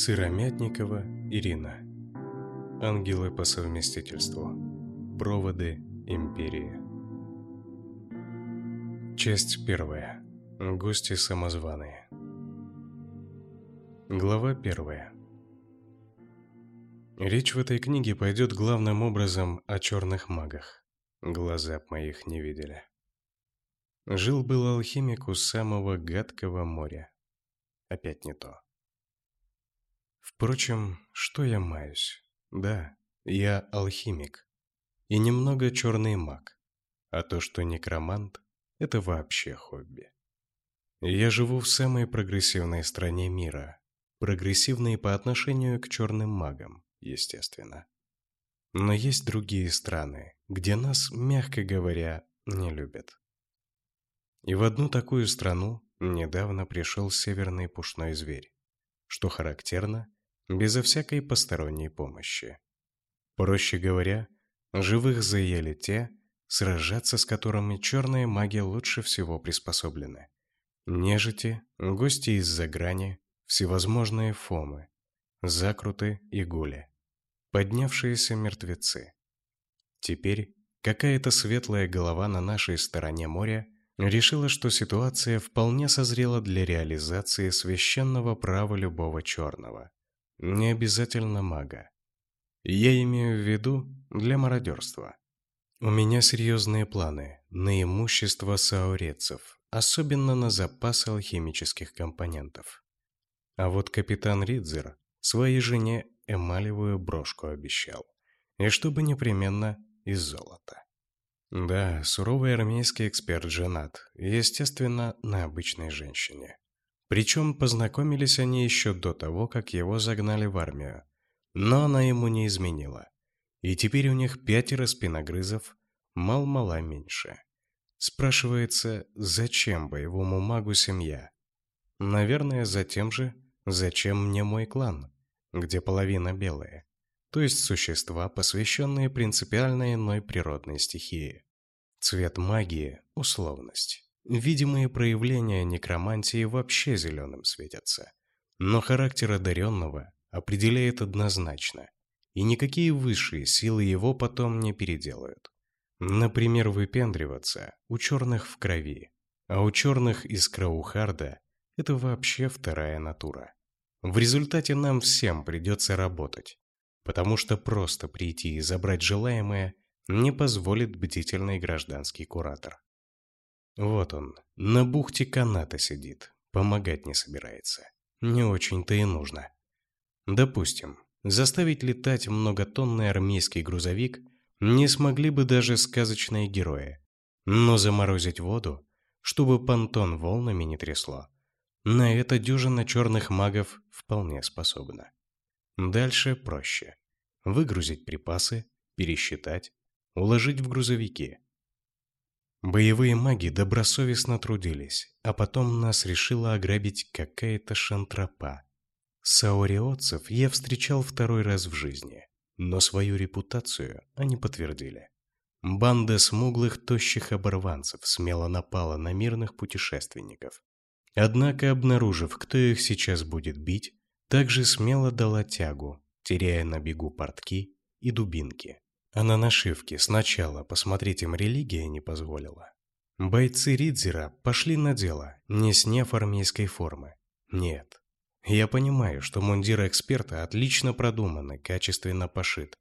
Сыромятникова Ирина. Ангелы по совместительству. Проводы империи. Часть первая. Гости самозваные. Глава первая. Речь в этой книге пойдет главным образом о черных магах. Глаза б моих не видели. Жил-был алхимик у самого гадкого моря. Опять не то. Впрочем, что я маюсь? Да, я алхимик. И немного черный маг. А то, что некромант, это вообще хобби. Я живу в самой прогрессивной стране мира. Прогрессивной по отношению к черным магам, естественно. Но есть другие страны, где нас, мягко говоря, не любят. И в одну такую страну недавно пришел северный пушной зверь. Что характерно, безо всякой посторонней помощи. Проще говоря, живых заели те, сражаться с которыми черные маги лучше всего приспособлены. Нежити, гости из-за грани, всевозможные фомы, закруты и гули, поднявшиеся мертвецы. Теперь какая-то светлая голова на нашей стороне моря решила, что ситуация вполне созрела для реализации священного права любого черного не обязательно мага. Я имею в виду для мародерства. У меня серьезные планы на имущество саурецев, особенно на запас алхимических компонентов. А вот капитан Ридзер своей жене эмалевую брошку обещал. И чтобы непременно из золота. Да, суровый армейский эксперт женат, естественно, на обычной женщине. Причем познакомились они еще до того, как его загнали в армию. Но она ему не изменила. И теперь у них пятеро спиногрызов, мал-мала меньше. Спрашивается, зачем боевому магу семья? Наверное, за тем же, зачем мне мой клан, где половина белые. То есть существа, посвященные принципиально иной природной стихии. Цвет магии – условность. Видимые проявления некромантии вообще зеленым светятся. Но характер одаренного определяет однозначно, и никакие высшие силы его потом не переделают. Например, выпендриваться у черных в крови, а у черных из Краухарда это вообще вторая натура. В результате нам всем придется работать, потому что просто прийти и забрать желаемое не позволит бдительный гражданский куратор. Вот он, на бухте каната сидит, помогать не собирается. Не очень-то и нужно. Допустим, заставить летать многотонный армейский грузовик не смогли бы даже сказочные герои. Но заморозить воду, чтобы понтон волнами не трясло, на это дюжина черных магов вполне способна. Дальше проще. Выгрузить припасы, пересчитать, уложить в грузовики – Боевые маги добросовестно трудились, а потом нас решила ограбить какая-то шантропа. Сауриотцев я встречал второй раз в жизни, но свою репутацию они подтвердили. Банда смуглых тощих оборванцев смело напала на мирных путешественников. Однако, обнаружив, кто их сейчас будет бить, также смело дала тягу, теряя на бегу портки и дубинки. А на нашивке сначала посмотреть им религия не позволила. Бойцы Ридзера пошли на дело, не сняв армейской формы. Нет. Я понимаю, что мундир эксперта отлично продуман и качественно пошит.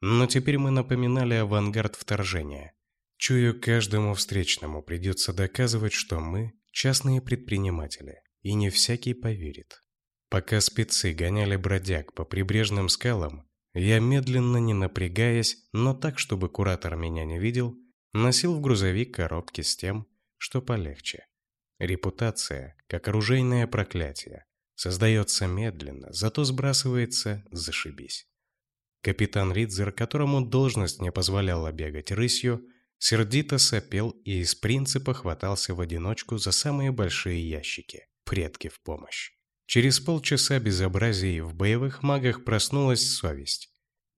Но теперь мы напоминали авангард вторжения. Чую, каждому встречному придется доказывать, что мы – частные предприниматели, и не всякий поверит. Пока спецы гоняли бродяг по прибрежным скалам, я медленно, не напрягаясь, но так, чтобы куратор меня не видел, носил в грузовик коробки с тем, что полегче. Репутация, как оружейное проклятие, создается медленно, зато сбрасывается зашибись. Капитан Ридзер, которому должность не позволяла бегать рысью, сердито сопел и из принципа хватался в одиночку за самые большие ящики, предки в помощь. Через полчаса безобразий в боевых магах проснулась совесть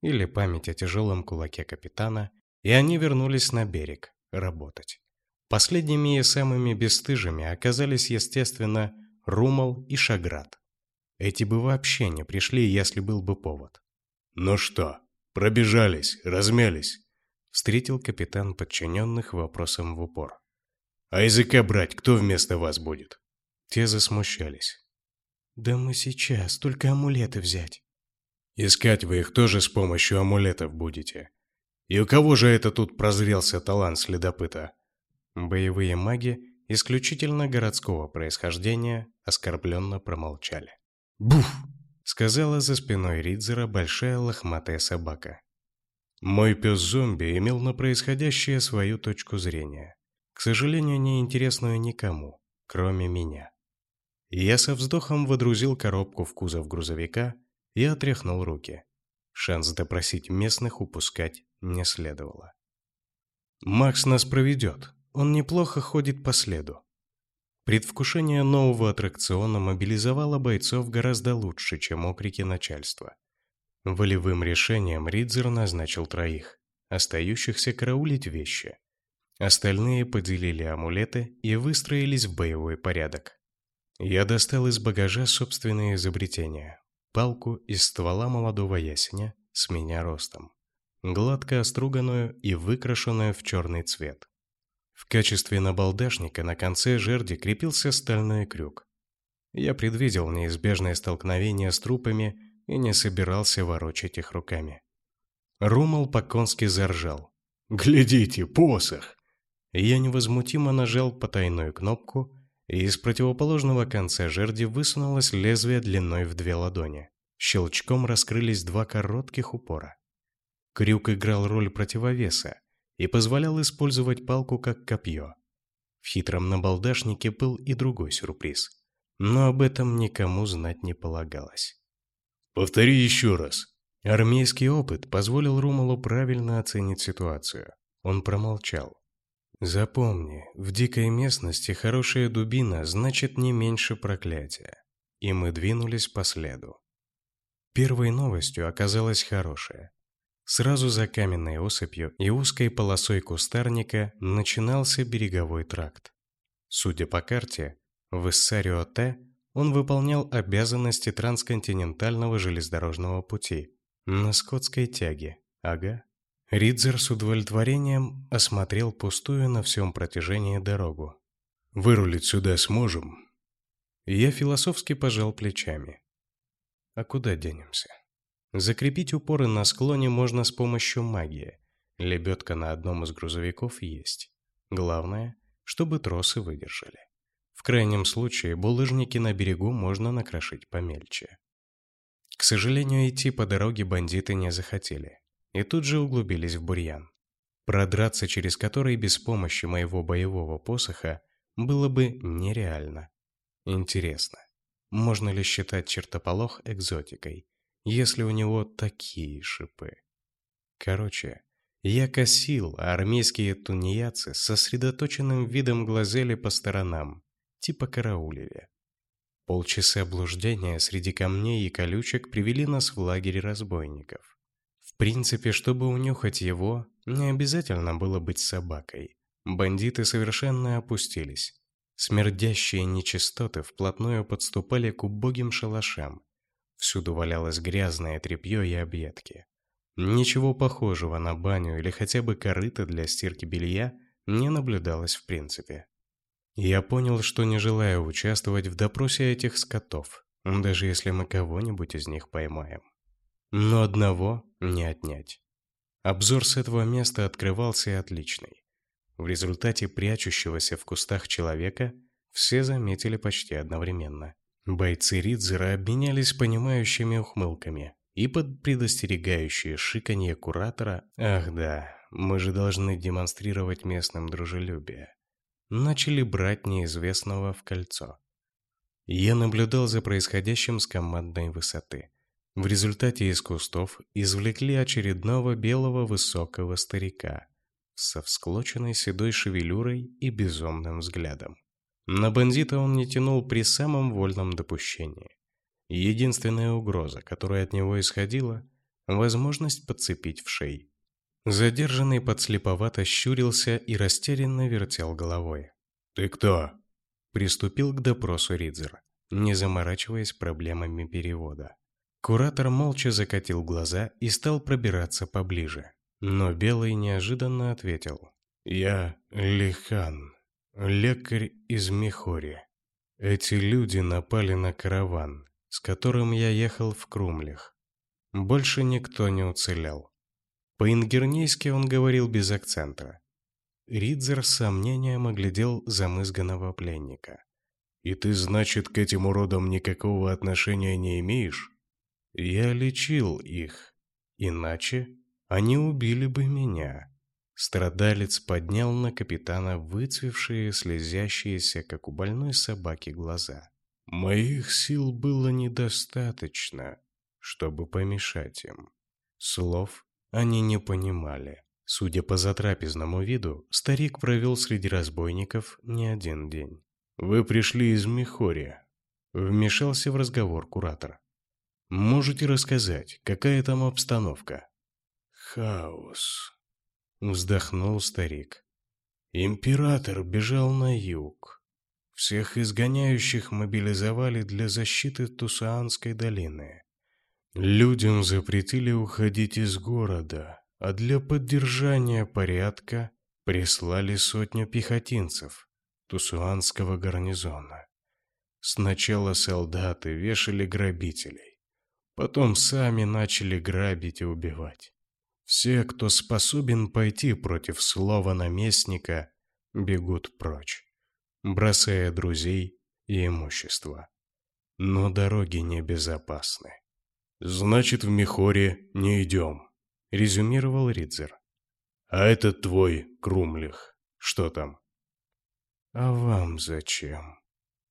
или память о тяжелом кулаке капитана, и они вернулись на берег работать. Последними и самыми бесстыжими оказались, естественно, Румал и Шаград. Эти бы вообще не пришли, если был бы повод. «Ну что, пробежались, размялись?» Встретил капитан подчиненных вопросом в упор. «А языка брать кто вместо вас будет?» Те засмущались. «Да мы сейчас, только амулеты взять». «Искать вы их тоже с помощью амулетов будете. И у кого же это тут прозрелся талант следопыта?» Боевые маги, исключительно городского происхождения, оскорбленно промолчали. «Буф!» — сказала за спиной Ридзера большая лохматая собака. Мой пес-зомби имел на происходящее свою точку зрения, к сожалению, не интересную никому, кроме меня. Я со вздохом водрузил коробку в кузов грузовика и отряхнул руки. Шанс допросить местных упускать не следовало. Макс нас проведет. Он неплохо ходит по следу. Предвкушение нового аттракциона мобилизовало бойцов гораздо лучше, чем окрики начальства. Волевым решением Ридзер назначил троих, остающихся караулить вещи. Остальные поделили амулеты и выстроились в боевой порядок. Я достал из багажа собственные изобретения. Палку из ствола молодого ясеня с меня ростом. Гладко оструганную и выкрашенную в черный цвет. В качестве набалдашника на конце жерди крепился стальной крюк. Я предвидел неизбежное столкновение с трупами и не собирался ворочать их руками. Румал по-конски заржал. «Глядите, посох!» Я невозмутимо нажал потайную кнопку, и из противоположного конца жерди высунулось лезвие длиной в две ладони. Щелчком раскрылись два коротких упора. Крюк играл роль противовеса и позволял использовать палку как копье. В хитром набалдашнике был и другой сюрприз, но об этом никому знать не полагалось. Повтори еще раз. Армейский опыт позволил Румалу правильно оценить ситуацию. Он промолчал. Запомни, в дикой местности хорошая дубина значит не меньше проклятия. И мы двинулись по следу. Первой новостью оказалась хорошая. Сразу за каменной осыпью и узкой полосой кустарника начинался береговой тракт. Судя по карте, в Иссарио-Т он выполнял обязанности трансконтинентального железнодорожного пути на скотской тяге. Ага. Ридзер с удовлетворением осмотрел пустую на всем протяжении дорогу. «Вырулить сюда сможем?» Я философски пожал плечами. «А куда денемся?» Закрепить упоры на склоне можно с помощью магии. Лебедка на одном из грузовиков есть. Главное, чтобы тросы выдержали. В крайнем случае, булыжники на берегу можно накрошить помельче. К сожалению, идти по дороге бандиты не захотели. И тут же углубились в бурьян. Продраться через который без помощи моего боевого посоха было бы нереально. Интересно, можно ли считать чертополох экзотикой, если у него такие шипы? Короче, я косил, а армейские тунеядцы с сосредоточенным видом глазели по сторонам, типа караулили. Полчаса блуждения среди камней и колючек привели нас в лагерь разбойников. Принципе, чтобы унюхать его, не обязательно было быть собакой. Бандиты совершенно опустились. Смердящие нечистоты вплотную подступали к убогим шалашам. Всюду валялось грязное тряпье и объедки. Ничего похожего на баню или хотя бы корыто для стирки белья не наблюдалось в принципе. Я понял, что не желаю участвовать в допросе этих скотов, даже если мы кого-нибудь из них поймаем. Но одного не отнять. Обзор с этого места открывался отличный. В результате прячущегося в кустах человека все заметили почти одновременно. Бойцы Ридзера обменялись понимающими ухмылками, и под предостерегающее шиканье куратора «Ах да, мы же должны демонстрировать местным дружелюбие», начали брать неизвестного в кольцо. Я наблюдал за происходящим с командной высоты. В результате из кустов извлекли очередного белого высокого старика со всклоченной седой шевелюрой и безумным взглядом. На бандита он не тянул при самом вольном допущении. Единственная угроза, которая от него исходила – возможность подцепить в шеи. Задержанный подслеповато щурился и растерянно вертел головой. «Ты кто?» Приступил к допросу Ридзер. не заморачиваясь проблемами перевода. Куратор молча закатил глаза и стал пробираться поближе. Но Белый неожиданно ответил. «Я Лихан, лекарь из Мехори. Эти люди напали на караван, с которым я ехал в Крумлях. Больше никто не уцелел. По-ингернейски он говорил без акцента. Ридзер с сомнением оглядел замызганного пленника. «И ты, значит, к этим уродам никакого отношения не имеешь?» «Я лечил их. Иначе они убили бы меня». Страдалец поднял на капитана выцвевшие, слезящиеся, как у больной собаки, глаза. «Моих сил было недостаточно, чтобы помешать им». Слов они не понимали. Судя по затрапезному виду, старик провел среди разбойников не один день. «Вы пришли из Мехория», — вмешался в разговор куратор. «Можете рассказать, какая там обстановка?» «Хаос», — вздохнул старик. «Император бежал на юг. Всех изгоняющих мобилизовали для защиты Тусаанской долины. Людям запретили уходить из города, а для поддержания порядка прислали сотню пехотинцев Тусуанского гарнизона. Сначала солдаты вешали грабителей, потом сами начали грабить и убивать. Все, кто способен пойти против слова наместника, бегут прочь, бросая друзей и имущество. Но дороги небезопасны. Значит, в Мехоре не идем резюмировал Ридзер. А этот твой Крумлих, что там? А вам зачем?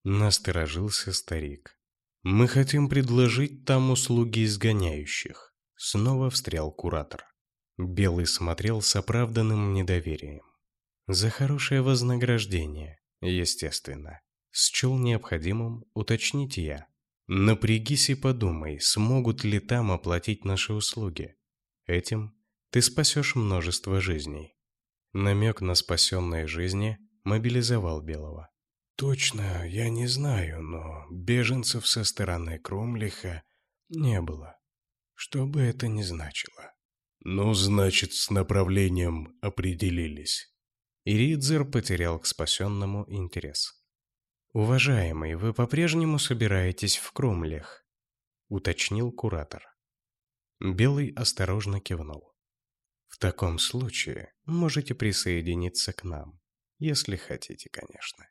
Насторожился старик. Мы хотим предложить там услуги изгоняющих. Снова встрял куратор. Белый смотрел с оправданным недоверием. За хорошее вознаграждение, естественно. Счел необходимым уточнить я. Напрягись и подумай, смогут ли там оплатить наши услуги. Этим ты спасешь множество жизней. Намек на спасенные жизни мобилизовал Белого. Точно, я не знаю, но беженцев со стороны Крумлиха не было. Что бы это ни значило. Ну, значит, с направлением определились. Иридзер потерял к спасенному интерес. «Уважаемый, вы по-прежнему собираетесь в Крумлях?» — уточнил куратор. Белый осторожно кивнул. В таком случае можете присоединиться к нам, если хотите, конечно.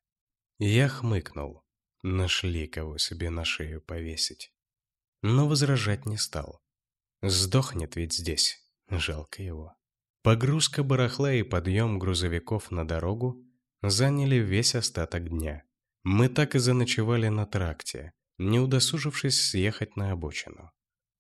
Я хмыкнул. Нашли кого себе на шею повесить. Но возражать не стал. Сдохнет ведь здесь. Жалко его. Погрузка барахла и подъем грузовиков на дорогу заняли весь остаток дня. Мы так и заночевали на тракте, не удосужившись съехать на обочину.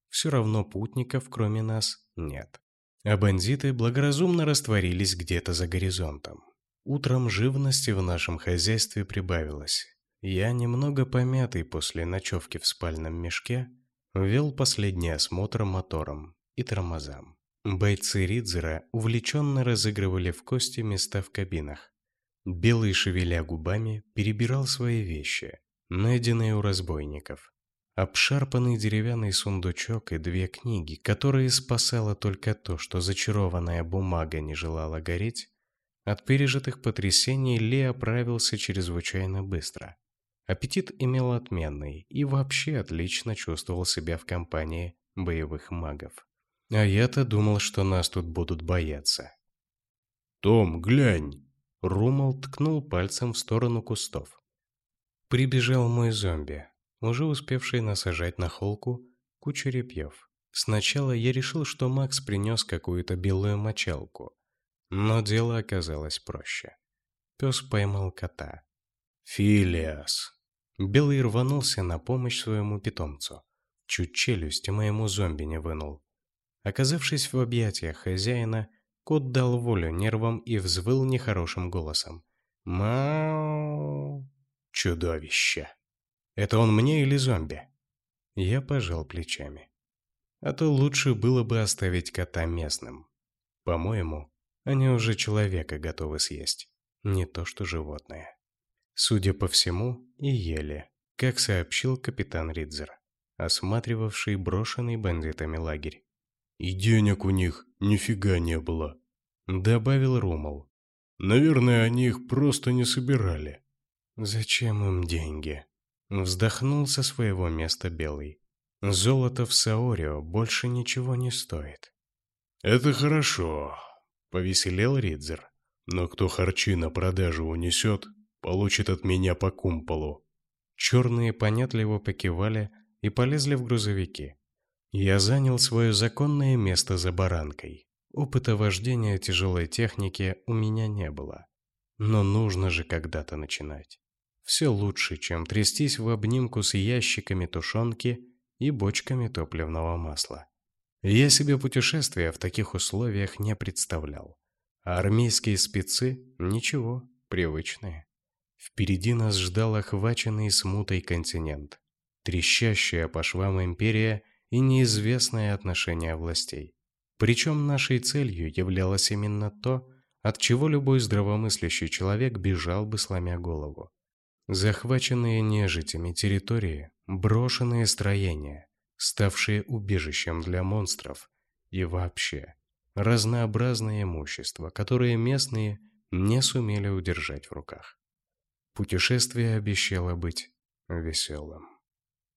Все равно путников, кроме нас, нет. А бандиты благоразумно растворились где-то за горизонтом. Утром живности в нашем хозяйстве прибавилось. Я, немного помятый после ночевки в спальном мешке, вел последний осмотр мотором и тормозам. Бойцы Ридзера увлеченно разыгрывали в кости места в кабинах. Белый, шевеля губами, перебирал свои вещи, найденные у разбойников обшарпанный деревянный сундучок и две книги, которые спасало только то, что зачарованная бумага не желала гореть, от пережитых потрясений Ли оправился чрезвычайно быстро. Аппетит имел отменный и вообще отлично чувствовал себя в компании боевых магов. А я-то думал, что нас тут будут бояться. «Том, глянь!» Румал ткнул пальцем в сторону кустов. Прибежал мой зомби, уже успевший насажать на холку кучу репьев. Сначала я решил, что Макс принес какую-то белую мочалку, но дело оказалось проще. Пес поймал кота. «Филиас!» Белый рванулся на помощь своему питомцу. Чуть челюсть моему зомби не вынул. Оказавшись в объятиях хозяина, кот дал волю нервам и взвыл нехорошим голосом. «Мау!» «Чудовище!» Это он мне или зомби? Я пожал плечами. А то лучше было бы оставить кота местным. По-моему, они уже человека готовы съесть, не то что животное. Судя по всему, и ели. как сообщил капитан Ридзер, осматривавший брошенный бандитами лагерь. «И денег у них нифига не было», — добавил Румал. «Наверное, они их просто не собирали». «Зачем им деньги?» — вздохнул со своего места Белый. «Золото в Саорио больше ничего не стоит». «Это хорошо», — повеселел Ридзер. «Но кто харчи на продажу унесет, получит от меня по кумполу». Черные понятливо покивали и полезли в грузовики. Я занял свое законное место за баранкой. Опыта вождения тяжелой техники у меня не было. Но нужно же когда-то начинать. Все лучше, чем трястись в обнимку с ящиками тушенки и бочками топливного масла. Я себе путешествия в таких условиях не представлял. А армейские спецы – ничего, привычные. Впереди нас ждал охваченный смутой континент, трещащая по швам империя и неизвестное отношение властей. Причем нашей целью являлось именно то, от чего любой здравомыслящий человек бежал бы сломя голову. Захваченные нежитями территории, брошенные строения, ставшие убежищем для монстров и вообще разнообразное имущество, которое местные не сумели удержать в руках. Путешествие обещало быть веселым.